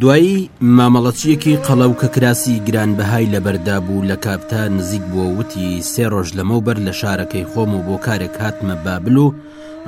دوایی مامەڵەچییەکی قەڵەو کە کراسی گرانبەهای لەبەردا بوو لە کاپتا نزیک بووە و وتی، سێ ڕۆژ لەمەوبەر لە شارەکەی خۆم و بۆ کارێک هاتمە بابل و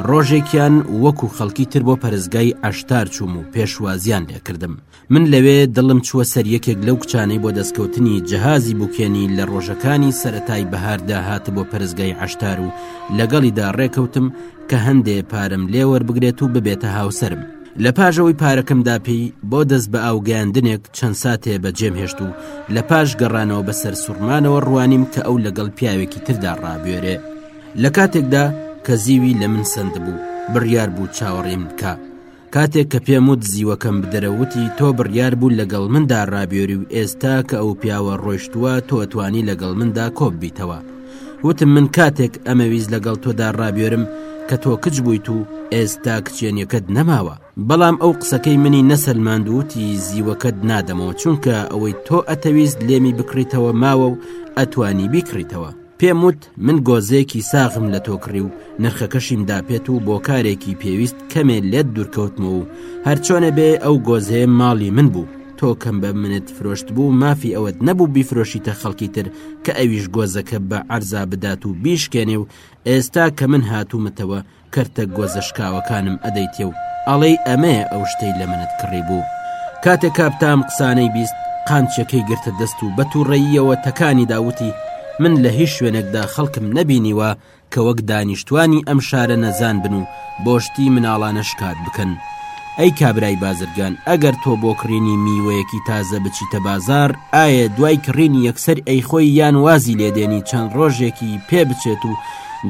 ڕۆژێکیان وەکوو خەڵکی تر بۆ پەرستگای عەشتار چووم و پێشوازییان لێ کردم. من لەوێ دڵم چووە سەر یەکێک لەو کچانەی بۆ دەستکەوتنی جەهازی بووکێنی لە ڕۆژەکانی سەرەتای بەهاردا هاتبووە پەرستگای عەشتار و لەگەڵیدا ڕێکەوتم کە هەندێ پارەم لێ وەربگرێت و ببێتە هاوسەرم. لە پاش ئەوەی پارەکەم داپی بۆ دەست بە ئاوگەاندنێک چەند ساتێ بە جێم هێشت و لە پاش گەڕانەوە بە سەر سوڕمانەوە ڕوانیم کە ئەو لەگەڵ پیاوێکی تردا ڕابێرێ لە کاتێکدا کە زیوی لە من سند بوو بڕیار بوو چاوەڕێم بکە کاتێک کە پێم وت زیوەکەم بدەرەوتی تۆ بڕیار بوو لەگەڵ مندا ڕابێری و ئێستا کە ئەو پیاوە ڕۆشتووە تۆتوانی لەگەڵ مندا کۆب بیتەوە وتم من کاتێک ئەمەویست لەگەڵ تۆدا ڕابێرم کە تۆ کچ بوویت و ئێستا کچێنیەکەت نەماوە بەڵام ئەو قسەکەی منی نەسەلماند وتی زیوەکەت نادەمەوە چونکە ئەوەی تۆ ئەتەویست لێمی بکڕیتەوە ماوە و ئەتوانی بیکڕیتەوە پێم وت من گۆزەیەکی ساغم لە تۆ کڕی و نرخەکەشیم داپێت و بۆ کارێکی پێویست کەمێ لێت دوورکەوتمەوە و هەرچۆنێ بێ ئەو گۆزەیە ماڵی من بوو تۆ کەم بە منت فرۆشت بوو مافی ئەوەت نەبوو بیفرۆشیتە خەڵکی تر کە ئەویش گۆزەکە بە عەرزا بدات و بیشکێنێ و ئێستا کە من هاتوومتەوە کەرتە گۆزە شکاوەکانم ئەدەیتێ و ئەڵێی ئەمەیە ئەو شتەی لە منت کڕی بوو کاتێک کاپتام قسانەی بیست قامچیەکەی گرتە دەست و بە تووڕەییەوە تەکانی داوتی من لە هیچ شوێنێکدا خەڵکم نەبینیوە کە وەک دانیشتوانی ئەم شارە نەزان بن و بۆ شتی مناڵانە شکات بکەن. ئەی کابرای بازرگان ئەگەر تۆ بۆ کڕینی میوەیەکی تازە بچیتە بازاڕ ئایە دوای کڕینی یەکسەر ئەیخۆی یان وازی لێدێنی چەند ڕۆژێکی پێ بچێت و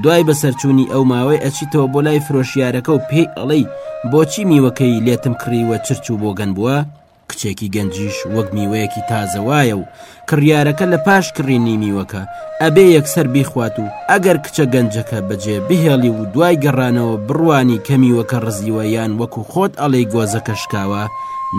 دوای بەسەرچوونی ئەو ماوەی ئەچیتەوە بۆ لای فرۆشیارەکە و پێی ئەڵێی بۆچی میوەکەی لێتم کڕیوە چرچ و بۆگەن بووە؟ کچێکی گەنجیش وەک میوەیەکی تازە وایە و کڕیارەکە لە پاش کڕینی میوەکە ئەبێ یەکسەر بیخوات و ئەگەر کچە گەنجەکە بەجێ بهێڵی و دوای گەڕانەوە بڕوانی کە میوەکە ڕزیوە یان وەکو خۆت ئەڵێی گۆزەکە شکاوە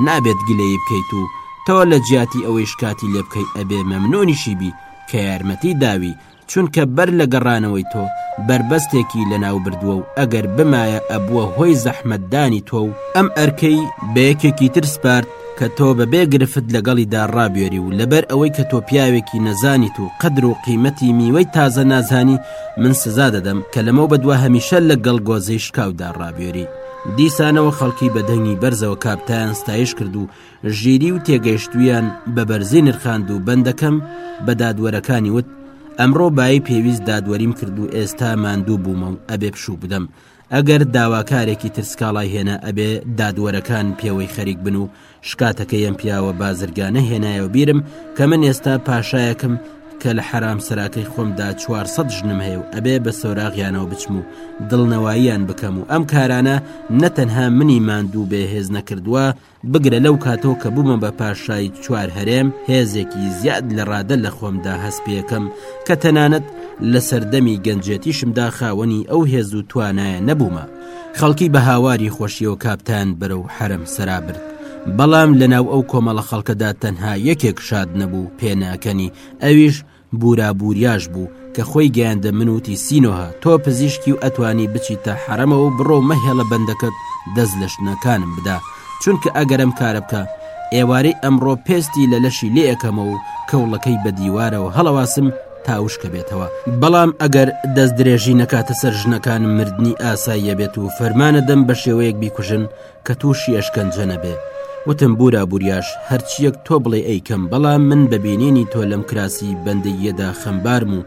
نابێت گلەیی بکەیت و تەوە لە جیاتی ئەوەی شکاتی لێ بکەی ئەبێ مەمنونیشی بی کە یارمەتی داوی چونکە بەر لە گەڕانەوەی تۆ بەربەستێکی لەناوبردووە و ئەگەر بمایە ئەبووە هۆی زەحمەتدانی تۆ و ئەم ئەرکەی بە یەکێکی تر سپارد کە تۆ بەبێ گرفت لەگەڵیدا ڕابێری و لەبەر ئەوەی کە تۆ پیاوێکی نەزانیت و قەدر و قیمەتی میوەی تازە نازانی من سزا دەدەم کە لەمە بەدووە هەمیشە لە گەڵ گۆزەی شکاودا ڕابێری دیسانەوە خەڵکی بەدەنگی بەرزەوە کاپتان ستایش کرد و ژیری و تێگەیشتوویان بە بەرزی نرخاند و بەندەکەم بە دادوەرەکانی وت ئەمڕۆ بایی پێویست دادوەریم کرد و ئێستا ماندوو بوومە و ئەبێ پشوو بدەم ئەگەر داواکارێکی ترسکاڵای هێنا ئەبێ دادوەرەکان پێوەی خەریک بن و شکاتەکە یەم پیاوە بازرگانە هێنایەوە بیرم کە من ئێستا پاشایەکم کە لە حرام سەراکەی خۆمدا 400 ژنم هەیە و ئەبێ بە سۆراغیانەوە بچم و دڵنەواییان بکەم و ئەم کارانە نەتەنها منی ماندوو بێهێز نەکردووە بگرە لەو کاتەوە کە بوومە بە پاشای چوار هەرێم هێزێکی زیاد لە ڕادە لە خۆمدا هەست پێکەم کە تەنانەت لە سەردەمی گەنجێتیشمدا خاوەنی ئەو هێز و توانایە نەبوومە خەڵکی بە هاواری خۆشیەوە کاپتان بەرە و حرم سەرابرد بەڵام لەناو ئەو کۆمەڵە خەڵکەدا تەنها یەکێک شاد نەبوو پێناکەنی ئەویش بورا بوریاش بوو کە خۆی گەیاندە من وتی سینۆهە تۆ پزیشکی و ئەتوانی بچیتە حرەمەوە و بڕۆ مەهێڵە بەندەکەت دەست لە شتنەکانم بدا چونکە ئەگەرم کارە بکە ئێوارەی ئەمڕۆ پێستی لە لەشی لێ ئەەکەمە و کەوڵەکەی بە دیوارەوە هەڵەواسم تاوشکە بێتەوە بەڵام ئەگەر دەست درێژی نەکاتە سەر ژنەکان مردنی ئاساییە بێت و فەرمانە دەم بە شێوەیەک بیکوژن کە تووشی ئەشکەنجە نەبێ وتم بورا بوریاش هەرچیەک تۆ بڵێ ئەیکەم بەڵام من بە بینینی تۆ لەم کراسی بەندەییەدا خەمبارم و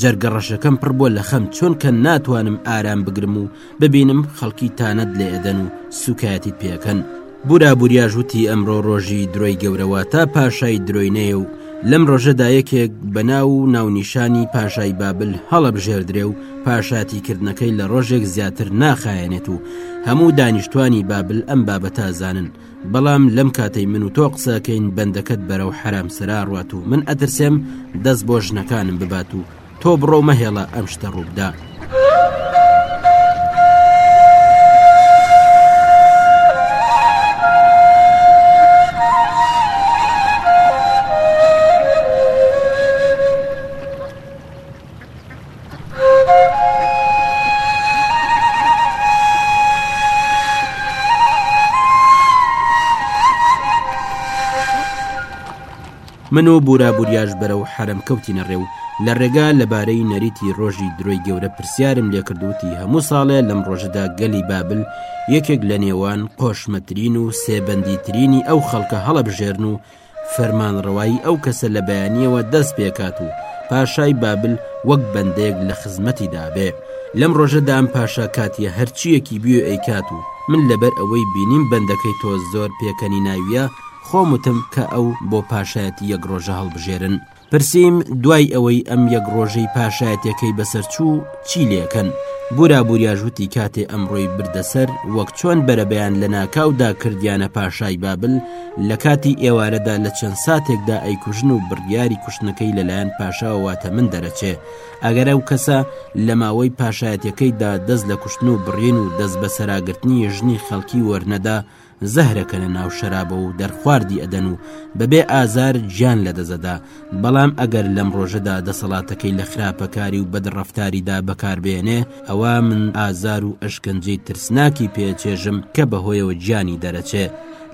جەرگە ڕەشەکەم پڕ بووە لە خەم چۆنکە ناتوانم ئارام بگرم و ببینم خەڵکی تانەت لێ ئەدەن و سوکایەتیت پێکەن بورا بوریاش وتی ئەمڕۆ ڕۆژی درۆی گەورەواتە پاشای درۆینەیە و لەم ڕۆژەدا یەکێک بە ناو و ناونیشانی پاشای بابل هەڵەبژێردرێ و پاشاتی کردنەکەی لە ڕۆژێک زیاتر ناخایەنێت و هەموو دانیشتوانی بابل ئەم بابەتازانن بەڵام لەم کاتەی من و تۆ قسەکەین بەندەکەت بەرەو حرام سەراڕات و من ئەترسێم دەست بۆ ژنەکانم ببات و تۆ بڕۆ مەهێڵە ئەم شتە ڕووبدا. من و بورا بوریاش بەرە و حرم کەوتینە ڕێ و لە ڕێگا لەبارەی نەریتی ڕۆژی درۆی گەورە پرسیارم لێکردوتی هەموو ساڵێ لەم ڕۆژەدا گەلی بابل یەکێک لە نێوان قۆشمەترین و سێبەندی ترینی ئەو خەڵکە هەڵەبژێرن و فەرمانڕەوایی ئەو کەسە لە بەیانیەوە دەست پێکات و پاشای بابل وەک بەندەیەک لە خزمەتی دابێ لەم ڕۆژە دام پاشا کاتیە هەرچیەکی بوێ ئەیکات و من لەبەر ئەوەی بینیم بەندەکەی تۆ زۆر پێکەنی ناویە خۆمتم کە ئەو بۆ پاشایەتی یەک ڕۆژە هەڵبژێرن پرسیم، دوای ئەوەی ئەم یەک ڕۆژەی پاشایەتیەکەی بەسەر چوو چی لێکەن؟ بورا بوریاش وتی کاتێ ئەمڕۆی بردە سەر وەک چۆن بەرەبەیان لەناکاودا کردیانە پاشای بابل لەکاتی ئێوارەدا لە چەند ساتێکدا ئەیکوژن و بڕیاری کوشتنەکەی لەلایەن پاشاوە واتە من دەرەچێ ئەگەر ئەو کەسە لەماوەی پاشایەتەکەیدا دەست لە کوشتن و بڕین و دەست بەسەراگرتنی ژنی خەڵکی وەرنەدا زەهرەکە لە ناو شەرابە و دەرخواردی ئەدەن و بەبێ ئازار گیان لە دەزەدا بەڵام ئەگەر لەم ڕۆژەدا دەسەڵاتەکەی لە خراپەکاری و بەدڕفتاریدا بەکاربێنێ ئەوە من ئازار و ئەشکەنجەی ترسناکی پێچێژم کە بەهۆیەوە گیانی دەرەچێ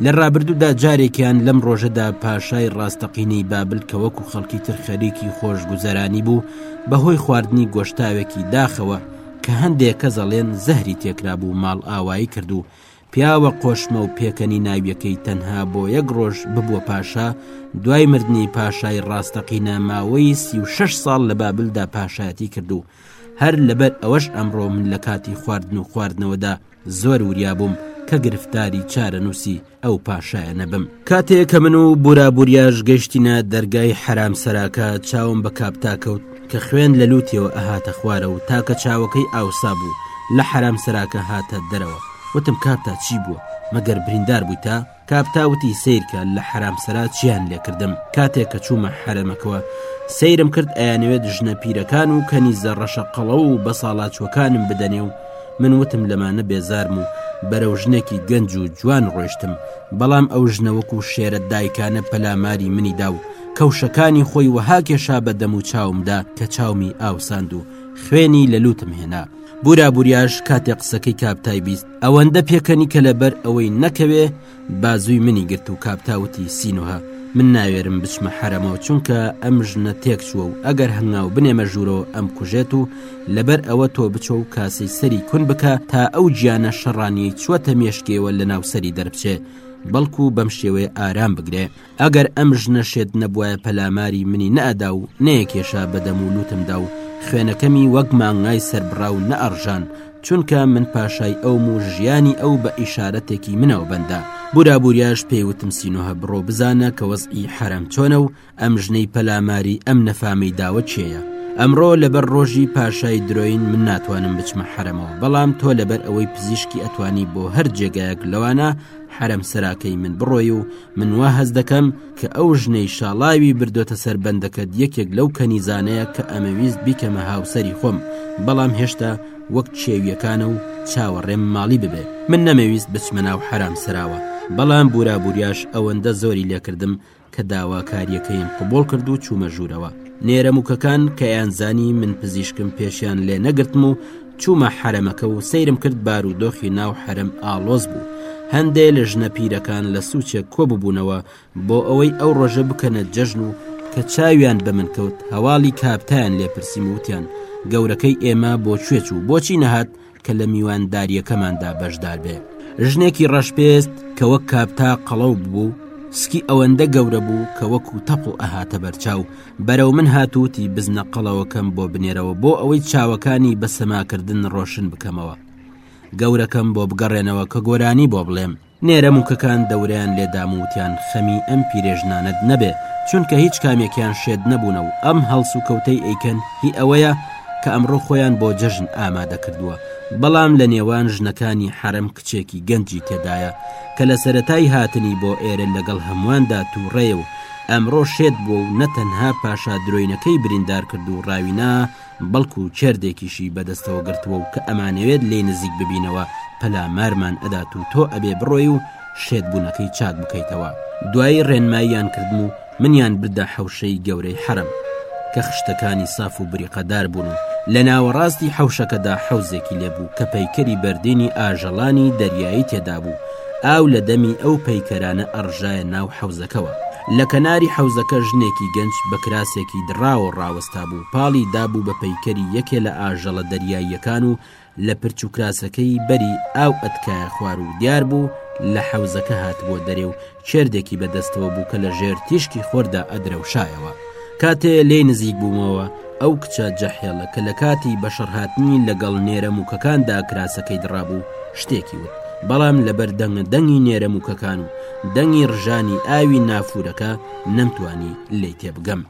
لە ڕابردوودا جارێکیان لەم ڕۆژەدا پاشای ڕاستەقینەی بابل کە وەکو خەڵکی تر خەریکی خۆشگوزەرانی بوو بەهۆی خواردنی گۆشتاوێکی داخەوە کە هەندێک کە زەڵێن زەهری تێکرا بوو ماڵ ئاوایی کرد و پیاوە قۆشمە و پێکەنی ناویەکەی تەنها بۆ یەک ڕۆژ ببووە پاشا دوای مردنی پاشای ڕاستەقینە ماوەی سی و شش ساڵ لە بابلدا پاشایەتی کرد و هەر لەبەر ئەوەش ئەمڕۆ من لە کاتی خواردن و خواردنەوەدا زۆر وریا بووم کە گرفتاری چارەنووسی ئەو پاشایە نەبم کاتێکە من و بورابوریاش گەشتینە دەرگای حرام سەراکە چاوم بە کاپتا کەوت کە خوێن لە لوتیەوە ئەهاتە خوارە و تاکە چاوەکەی ئاوسا بوو لە حەرامسەراکە هاتە دەرەوە وتم کابتا چی بووە مەگەر بریندار بوویتە کابتا وتی سەیرکە لە حەرامسەرا چیان لێکردم کاتێ کە چوومە حەرەمەکەوە سەیرم کرد ئەیانەوێت ژنە پیرەکان و کەنیزە ڕەشە قەڵەو و بەساڵاچوەکانم بدەنێ و من وتم لەمانە بێزارم و بەرەو ژنێکی گەنج و جوان ڕۆشتم بەڵام ئەو ژنەوەکو شێرە دایکانە پەلاماری منی دا و کەوشەکانی خۆی وەها کێشا بە دەم و چاومدا کە چاومی ئاوساند و خوێنی لە لوتم هێنا بورا بوریاش کاتێ قسەکەی کاپتای بیست ئەوەندە پێکەنی کە لەبەر ئەوەی نەکەوێ بازووی منی گرت و کاپتاوتی سینوهە من ناوێرم بچمە حرەمەوە چونکە ئەم ژنە تێک چووە و ئەگەر هەنگاو بنێمە ژوورەوە ئەم کوژێت و لەبەر ئەوە تۆ بچۆ و کاسەی سەری کون بکە تا ئەو گیانە شەڕانیەی چووەتە مێشکێوە لە ناوسری دەربچێ بەڵکو بەم شێوەیە ئارام بگرێ ئەگەر ئەم ژنە شێت نەبوایە پەلاماری منی نەئەدا و نەیەکێشا بە دەم و لوتمدا و خوێنەکەمی وەک مانگای سەربڕاو نەئەڕژان چونکە من پاشای ئەوم و ژیانی ئەو بە ئیشارەتێکی منەوە بەندە بورابوریاش پێی وتم سینوهە بڕۆ بزانە کە وەزعی حەرەم چۆنە و ئەم ژنەی پەلاماری ئەم نەفامەی داوە کێیە؟ ئەمڕۆ لەبەر ڕۆژی پاشای درۆین من ناتوانم بچمە حەرەمەوە بەڵام تۆ لەبەر ئەوەی پزیشکی ئەتوانی بۆ هەر جێگایەک لەوانە حەرەم سەراکەی من بڕۆی و من وا هەست دەکەم کە ئەو ژنەی شاڵاوی بردۆتە سەر بەندەکەت یەکێک لەو کەنیزانەیە کە ئەمەویست بیکەمە هاوسەری خۆم بەڵام هێشتا وەک چێویەکانە و چاوەڕێم ماڵی ببێ من نەمەویست بچمە ناو حەرام سەراوە بەڵام بورابوریاش ئەوەندە زۆری لێکردم کە داواکاریەکەیم قبوڵ کرد و چوومە ژوورەوە نێرە موکەکان کە یانزانی من پزیشکم پێشیان لێ نەگرتم و چوومە حرەمەکە و سەیرم کرد بار و دۆخی ناو حرم ئاڵۆز بوو هەندێ لە ژنە پیرەکان لە سوچێک کۆ ببوونەوە بۆ ئەوەی ئەو ڕۆژە بکەنە جەژن و کە چاویان بە من کەوت هەواڵی کاپتان لێپرسیم وتیان گەورەکەی ئێمە بۆ کوێچ و بۆچی نەهات کە لە میواندارییەکەماندا بەشدار بێ ژنێکی ڕەشپێست کە وەک کاپتا قەڵەو ببوو سکی ئەوەندە گەورە بوو کە وەکو تەپڵ ئەهاتە بەرچاو بەرەو من هاتووتی بزنە قەڵەوەکەم بۆ بنێرەوە بۆ ئەوەی چاوەکانی بە سەماکردن ڕۆشن بکەمەوە گەورەکەم بۆ بگەڕێنەوە کە گۆرانی بۆ بڵێم نێرە موکەکان دەورەیان لێ دام و وتیان خەمی ئەم پیرێژنانەت نەبێ چونکە هیچ کامێکیان شێت نەبوونە و ئەم هەڵسوکەوتەی ئەیکەن هی ئەوەیە کە ئەمڕۆ خۆیان بۆ جەژن ئامادە کردووە بەڵام لە نێوان ژنەکانی حەرەم کچێکی گەنجی تێدایە کە لە سەرەتای هاتنی بۆ ئێرە لەگەڵ هەموواندا تووڕەیە و ئەمڕۆ شێت بووە و نە تەنها پاشا درۆینەکەی بریندار کرد و ڕاوینا بەڵکو کێردێکیشی بەدەستەوە گرتووە و کە ئەمانەوێت لێی نزیک ببینەوە پەلامارمان ئەدات و تۆ ئەبێ بڕۆی و شێت بوونەکەی چاک بکەیتەوە دوایی ڕێنماییان کردم و منیان بردە حەوشەی گەورەی حەرەم کە خشتەکانی ساف و بریقەدار بوون و لە ناوەڕاستی حەوشەکەدا حەوزێکی لێبوو کە پەیکەری بەردینی ئاژەڵانی دەریایی تێدابوو ئاو لە دەمی ئەو پەیکەرانە ئەڕژایە ناو حەوزەکەوە. لە کەناری حەوزەکە ژنێکی گەنج بە کراسێکی دڕاوە ڕاوەستابوو، پاڵی دابوو بە پەیکەری یەکێ لە ئاژەڵە دەریاییەکان و لە پرچ و کراسەکەی بەری ئاو ئەتکایە خوار و دیار بوو لە حەوزەکە هاتبووە دەرێ و کێردێکی بە دەستەوە بوو کە لە ژێر تیشکی خۆردا ئەدرەوشایەوە. کاتێ لێی نزیک بوومەوە، ئەو کچە جەحێڵە کە لە کاتی بەشەڕهاتنی لە گەڵ نێرە مووکەکاندا کراسەکەی دڕابوو، شتێکی وت، بەڵام لە بەر دەنگە دەنگی نێرە مووکەکان و دەنگی ڕژانی ئاوی نافوورەکە نەمتوانی لێی تێ بگەم.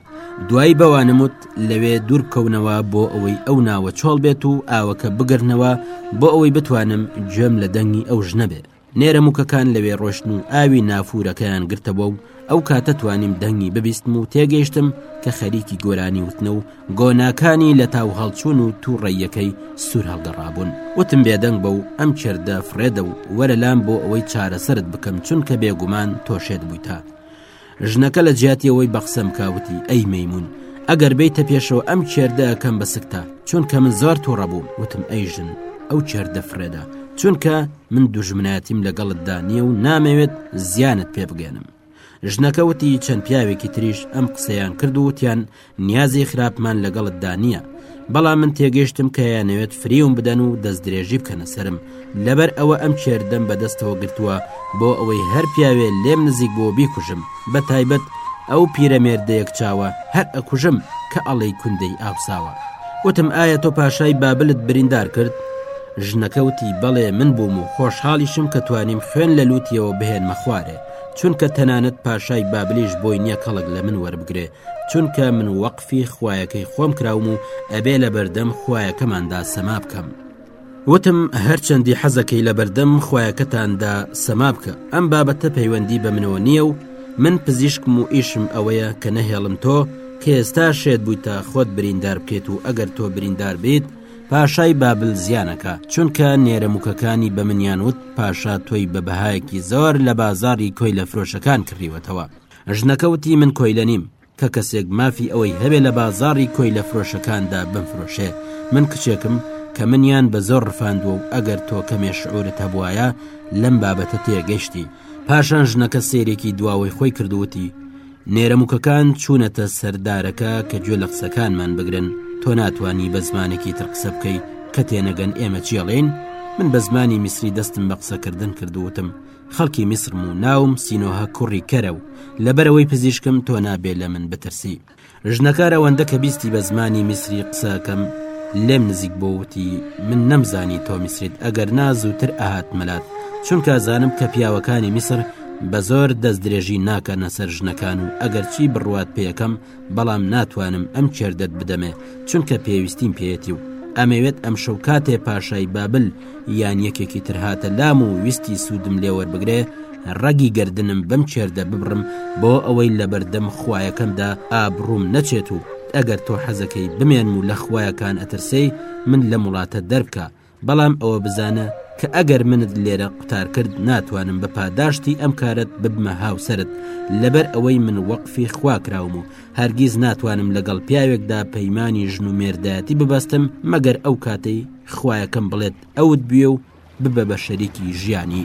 دوایی بەوانم وت لەوێ دوور بکەونەوە بۆ ئەوەی ئەو ناوە چۆڵ بێت و ئاوەکە بگرنەوە بۆ ئەوەی بتوانم گوێم لە دەنگی ئەو ژنە بێ. نێرە موکەکان لەوێ ڕۆشتن و ئاوی نافورەکەیان گرتەوە و ئەو کاتە توانیم دەنگی ببیستم و تێگەیشتم کە خەریکی گۆرانی وتنە و گۆناکانی لە تاو هەڵچوون و تووڕێیەکەی سوور هەڵگەڕابوون وتم بێدەنگ بە و ئەم کردە فڕێدە و وەرە لام بۆ ئەوەی چارەسەرت بکەم چونکە بێگومان تۆشێت بوویتە ژنەکە لە جیاتی ئەوەی بە قسەم کاوتی ئەی مەمون ئەگەر بیتە پێشەوە ئەم کێردە کەم بە سکتا چونکە من زار تووڕە بووم وتم ئەی ژن ئەو کێردە فرێدا چونکە من دوژمناتیم لەگەڵتدا نییە و نامەوێت زیانت پێ بگەێنم ژنەکەوتی چەند پیاوێکی تریش ئەم قسەیان کرد وتیان نیازی خراپمان لەگەڵتدا نییە بەڵام من تێگەشتم کە یانەوێت فریوم بدەن و دەست درێژی بکەنە سرم لەبەر ئەوە ئەم چێردەم بەدەستەوە گرتووە بۆ ئەوەی هەر پیاوێ لێم نزیک بۆ بیکوژم بە تایبەت ئەو پیرەمێردەیەک چاوە هەر ئەکوژم کە ئەڵی کوندەی ئاوساوە وتم ئایا تۆ پاشای بابلت بریندار کرد ژنەکەوتی بەڵێ من بووم و خۆشحاڵیشم کە توانیم خوێن لە لووتیەوە بهێنمە خوارێ چونکە تەنانەت پاشای بابلیش بۆی نییە کەڵک لە من وەربگرێ چونکە من وەقفی خوایەکەی خۆم کراوم و ئەبێ لە بەردەم خوایەکەماندا سەما بکەم وتم هەرچەندی حەزەکەی لە بەردەم خویەکەتاندا سەما بکە ئەم بابەتە پەیوەندی بە منەوە نییە و من پزیشکم و ئیشم ئەوەیە کە نەهێڵم تۆ کە ئێستا شێت بووی تا خۆت بریندار بکەیت و ئەگەر تۆ بریندار بیت پاشای بابل زیانەکە چونکە نێرەموکەکانی بە منیان وت پاشا تۆی بە بەهایەکی زۆر لە بازاری کۆی لە فرۆشەکان کڕیوەتەوە ژنەکە وتی من کۆیلە نیم، کە کەسێک مافی ئەوەی هەبێ لە بازاڕی کۆیلە فرۆشەکاندا بمفرۆشێ، من کچێکم کە منیان بە زۆر رفاندووە و ئەگەر تۆ کەمێ شعورت هەبوایە لەم بابەتە تێگەشتی، پاشان ژنەکە سەیرێکی دواوەی خۆی کرد و وتی نێرەموکەکان چوونەتە سەر دارەکە کە گوێ لە قسەکانمان بگرن، تۆ ناتوانی بە زمانێکی تر قسە بکەی کە تێنەگەن ئێمە چی ئەڵێین؟ من بە زمانی میسری دەستم بە قسەکردن کرد و وتم، خەڵکی میسرم و ناوم سینۆهە کوڕی کەرە و لەبەرەوەی پزیشکم تۆ نابێ لە من بترسی ژنەکار ئەوەندە کە بیستی بە زمانی میسری قسەکەم لێم نزیک بۆوتی من نەمزانی تۆ میسریت ئەگەر نا زووتر ئاهات مەلات چونکە زانم کە پیاوەکانی میسر بە زۆر دەست درێژی ناکەنە سەر ژنەکان و ئەگەر چی بڕوات پێەکەم بەڵام ناتوانم ئەم کێردەت بدەمێ چونکە پێویستیم پێەتی و ئەمەوێت ئەم شەو کاتێ پاشای بابل یان یەکێکی ترهاتە لام و ویستی سوودم لێوەربگرێ ڕەگی گردنم بەم کێردە ببڕم بۆ ئەوەی لە بەردەم خویەکەمدا ئابڕوم نەچێت و ئەگەر تۆ حەزەکەی بمێنم و لە خویەکان ئەترسێی من لە وڵاتە دەربکە بەڵام ئەوە بزانە کە ئەگەر منت لێرە قوتار کرد ناتوانم بە پاداشتی ئەم کارت ببمە هاوسرت لەبەر ئەوەی من وەقفی خوا کراوم و هەرگیز ناتوانم لەگەڵ پیاوێکدا پەیمانی ژن و مێردایەتی ببەستم مەگەر ئەو کاتەی خویەکەم بڵێت ئەوت بوێ و ببە بە شەریکی ژیانی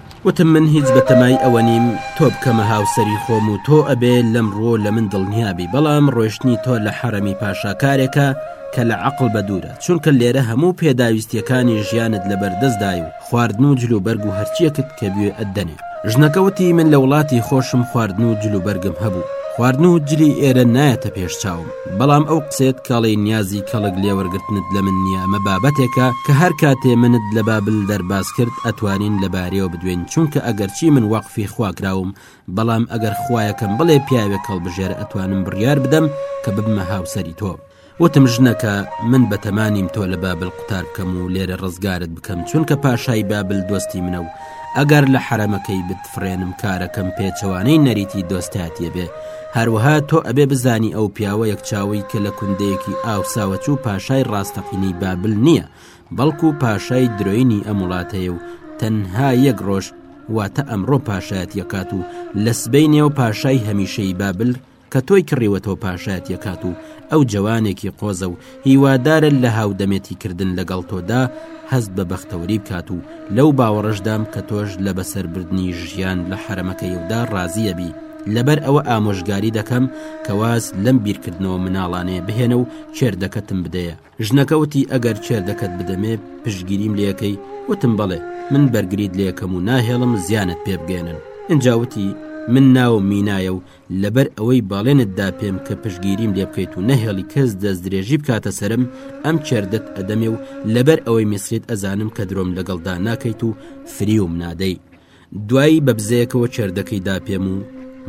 وتم من هیچ بەتەمای ئەوە نیم تۆ بکەمە هاوسەری خۆم و تۆ ئەبێ لەم ڕۆ لە من دڵنیابی بەڵام ڕۆشتنی تۆ لە حەرەمی پاشا کارێکە کە لە عقل بە دوورە چونکە لێرە هەموو پێداویستیەکانی ژیانت لە بەردەستدای و خواردن و جل و بەرگ و هەرچیەکت کە بێ ئەدەنێ ژنەکەوتی من لە وڵاتی خۆشم خواردن و جل و بەرگم هەبوو خواردن و جلی ئێرە نایەتە پێش چاوم بەڵام ئەو قسەیەت کاڵێی نیازی کەڵک لێوەرگرتنت لە من نیە ئەمە بابەتێکە کە هەر کاتێ منت لە بابل دەرباز کرد ئەتوانین لە بارەیەوە بدوێین چونکە ئەگەرچی من وەقفی خوا کراوم بەڵام ئەگەر خوایەکەم بڵێ پیاوێک هەڵبژێرە ئەتوانم بڕیار بدەم کە ببمە هاوسەری تۆ وتم ژنەکە من بەتەما نیم تۆ لە بابل قوتار بکەم و لێرە ڕزگارت بکەم چونکە پاشای بابل دۆستی منە و ئەگەر لە حەرەمەکەی بت فرێنم کارەکەم پێچەوانەی نەریتی دۆستاتیە بێ هەروەها تۆ ئەبێ بزانی ئەو پیاوە یەک چاوەی کە لە کوندەیەکی ئاوساوەچ و پاشای ڕاستەقینەی بابل نییە بەڵکو پاشای درۆینی ئەم وڵاتەیە و تەنها یەک ڕۆژ واتە ئەمڕۆ پاشایەتیەکات و لە سبەی نێو پاشای هەمیشەی بابل کە تۆی کڕیوەتەوە پاشایەتی کات و ئەو جوانێکی قۆزە و هیوادارە لە هاودەمێتی کردن لەگەڵ تۆدا هەست بە بەختەوەری بکات و لەو باوەڕشدام کە تۆش لە بەسەربردنی ژیان لە حرەمەکە یودا ڕازیە بی لەبەر ئەوە ئامۆژگاری دەکەم کەواز لەم بیرکردنەوە مناڵانێ بهێنە و چێردەکەتم بدەیە ژنەکەوتی ئەگەر چێردەکەت بدەمێ پشگیریم لەکەی وتم بەڵێ من بەرگریت لەکەم و ناهێڵم زیانت پێ بگەێنن ئەجاوتی من ناوم مینایە و لەبەر ئەوەی باڵێنت دا پێم کە پشگیریم لێ بکەیت و نەهێڵی کەس دەست درێژی بکاتە سرم ئەم کێردت ئەدەمێ و لەبەر ئەوەی میسریت ئەزانم کە درۆم لەگەڵدا ناکەیت و فریوم نادەی دوایی بە بزەیەکەوە کێردەکەی دا پێم و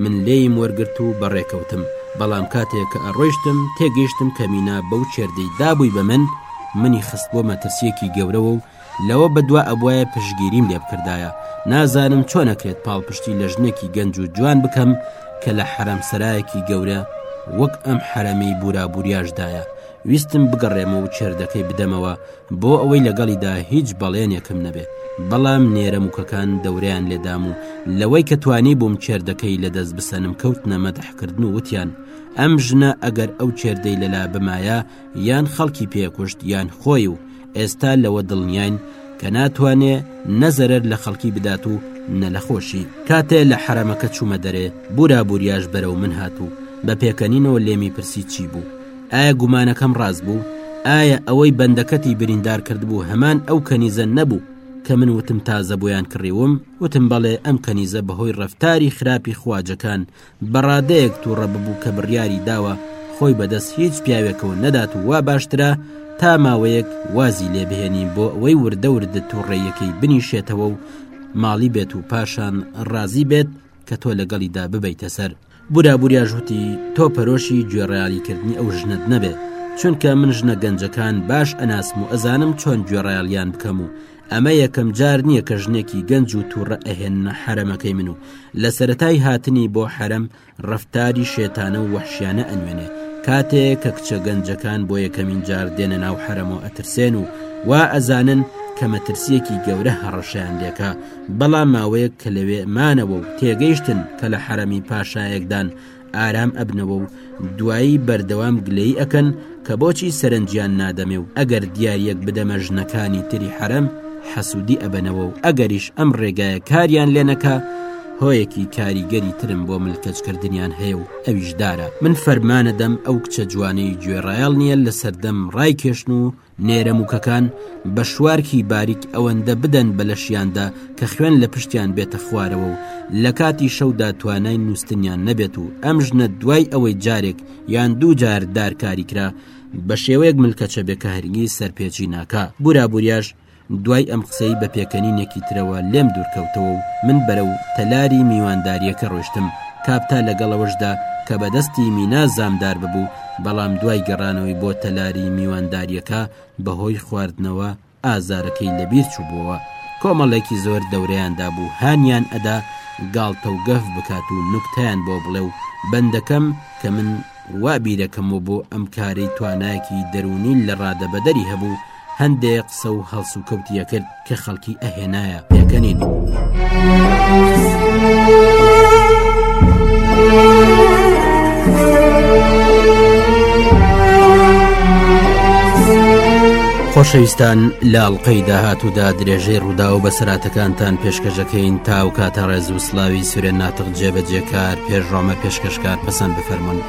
من لێیم وەرگرت و بەڕێکەوتم بەڵام کاتێک کە ئەڕۆیشتم تێگەیشتم کەمینا بەو کێردەی دابووی بە من منی خست بۆ مەترسیەکی گەورەوە و لەوە بەدوا ئەبوایە پشگیریم لێ بکردایە نازانم چۆن نەکرێت پاڵپشتی لە ژنێکی گەنج و جوان بکەم کە لە حرەم سەرایەکی گەورە وەک ئەم حرەمی بورابوریاشدایە ویستم بگەڕێمە و چێردەکەی بدەمەوە بۆ ئەوەی لەگەڵیدا هیچ بەڵێنێکم نەبێ بەڵام نێرە موکەکان دەوریان لێدام و لەوەی کە توانی بووم چێردەکەی لە دەست بسەنم کەوت نەمەدەحکردن و وتیان ئەم ژنە ئەگەر ئەو چێردەی لەلا بمایە یان خەڵکی پێکوشت یان خۆی و ئێستا لەوە دڵنیاین کە ناتوانێ نە زەرەر لە خەڵکی بدات و نە لە خۆشی. کاتێ لە حەرەمەکە چوومە دەرێ، بورا بوریاش بەرەو من هات و بە پێکەنینەوە لێمی پرسی چی بوو؟ ئایا گومانەکەم ڕاست بوو؟ ئایا ئەوەی بەندەکەتی بریندار کردبوو هەمان ئەو کەنیزە نەبوو کە من وتم تازە بۆیان کڕیوم؟ وتم بەڵێ ئەم کەنیزە بەهۆی ڕەفتاری خراپی خواجەکان بە ڕادەیەک توڕە ببوو کە بڕیاری داوە خۆی بەدەست هیچ پیاوێکەوە نەدات و وا باشترە تا ماوەیەک وازی لێ بهێنین بۆ ئەوەی وردە وردە توڕەیەکەی بنیشێتەوە و ماڵی بێت و پاشان ڕازی بێت کە تۆ لەگەڵیدا ببیتە سەر بورابوریا ژووتی تۆ پەرۆشی گوێڕیالیکردنی ئەو ژنت نەبێت چونکە من ژنە گەنجەکان باش ئەناسم و ئەزانم چۆن گوێڕایەڵیان بکەم و ئەمە یەکەم جار نییە کە ژنێکی گەنج و تووڕە ئەهێنە حرەمەکەی من و لە سەتای هاتنی بۆ حرەم ڕفتاری شێتانە و وەحشیانە ئەنوێنێ کاتێک کە کچە گەنجەکان بۆ یەکەمین جار دێنە ناو حرەمەوە ئەترسێن و وا ئەزانن کە مەترسیەکی گەورە هەڕەشیان لێکە بەڵام ماوەیەک کە لەوێ مانەوە و تێگەیشتن کە لە حرەمی پاشایەکدان ئارام ئەبنەوە و دوایی بەردەوام گلەی ئەکەن کە بۆچی سەرنجیان نادەمێ و ئەگەر دیارەک بدەمە ژنەکانی تری حرەم حەسوودی ئەبەنەوە و ئەگەریش ئەم ڕێگایە کاریان لێنەکە هۆیەکی کاریگەری ترم بۆ ملکەچکردنیان هەیە و ئەویش دارە من فەرمانەدەم ئەو کچە جوانەی گوێڕایەڵ نییە لە سەردەم ڕای کێشن و نێرە موکەکان بە شوارکی باریک ئەوەندە بدەن بە لەشیاندا کە خوێن لە پشتیان بێتە خوارەوە و لە کاتی شەودا توانای نووسنیان نەبێت و ئەم ژنە دوای ئەوەی جارێک یان دوو جار دارکاری کرا بە شێوەیەک ملکەچە بێ کە هەرگی سەرپێچی ناکا بورابوریاش دوای ئەم قسەی بە پێکەنینێکی ترەوە لێم دوورکەوتەوە و من بەرەو تەلاری میوانداریەکە ڕۆشتم کاپتا لەگەڵەوەشدا کە بەدەستی مینا زامدار ببوو بەڵام دوای گەڕانەوەی بۆ تەلاری میوانداریەکە بەهۆی خواردنەوە ئازارەکەی لەبیر چوبووەوە کۆمەڵێکی زۆر دەورەیاندا بوو هانیان ئەدا گاڵتە و گەف بکات و نوکتیان بۆ بڵێ و بەندەکەم کە من وا بیرەکەم و بۆ ئەم کارەی توانایەکی دەروونی لە ڕادەبەدەری هەبوو هەندێ قسە و هەڵس و کەوتی ئەکرد کە خەڵکی ئەهێنایە پێکەنین. خۆشەویستان لاڵقەی داهاتوودا درێژەی ڕوودا و بەسەراتەکانتان پێشکەشەکەین تاو کاتە ڕێز و سلاوی سورێن ناتەق جێبەجێکار پێشڕۆمە پێشکەشکار پەسەند بفەرمونون